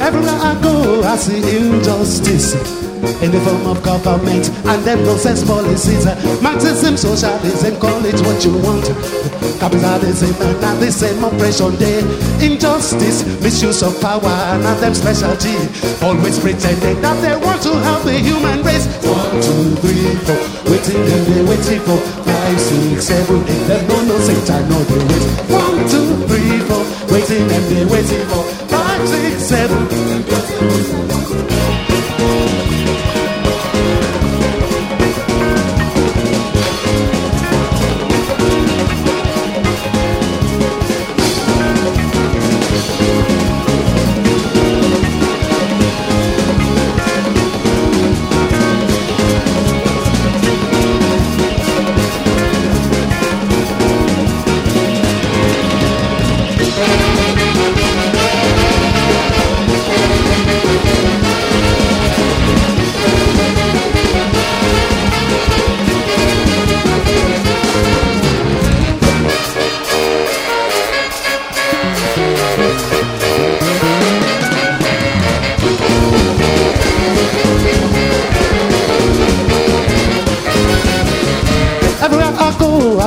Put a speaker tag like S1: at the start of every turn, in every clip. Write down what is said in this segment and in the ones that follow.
S1: Everywhere I go, I see injustice in the form of government and them nonsense policies. Marxism, socialism, call it what you want. Capitalism and the same oppression day. Injustice, misuse of power and them specialty. Always pretending that they want to help the human race. One, two, three, four. Waiting, them they waiting for. Five, six, seven, eight. Them no no say I know they wait. One, two, three, four. Waiting, them they waiting for. Five, six, seven.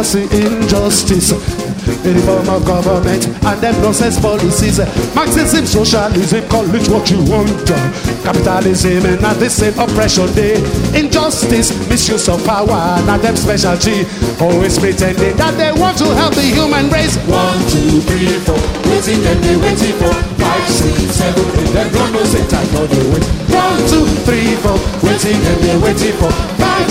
S1: See injustice in the form of government and them nonsense policies. Marxism, socialism, call it what you want. Capitalism and not the same oppression day. Injustice, misuse of power, not them specialty. Always pretending that they want to help the human race. One, two, three, four. Waiting, then they waiting for five, six, seven, eight. Them don't know time, no they wait. One, two, three, four. Waiting, then they waiting for five,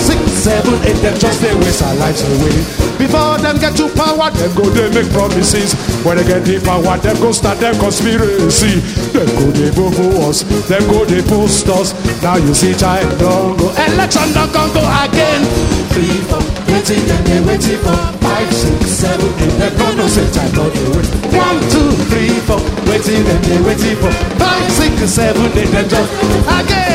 S1: seven, eight. Them just they waste our lives away. Before them get to power, them go they make promises. When they get the power, them go start them conspiracy. Them go they for us, them go they post us. Now you see time don't go, election don't come go again. Three, four, waiting, then they waiting for five, six, seven, eight. Them don't know say time don't they wait. One, two, three, four, waiting, then they waiting for five, six, seven, eight. Them just again,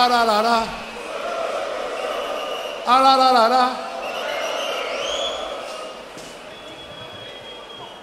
S1: Ah, la, la, la, la. Ah, la, la, la, la.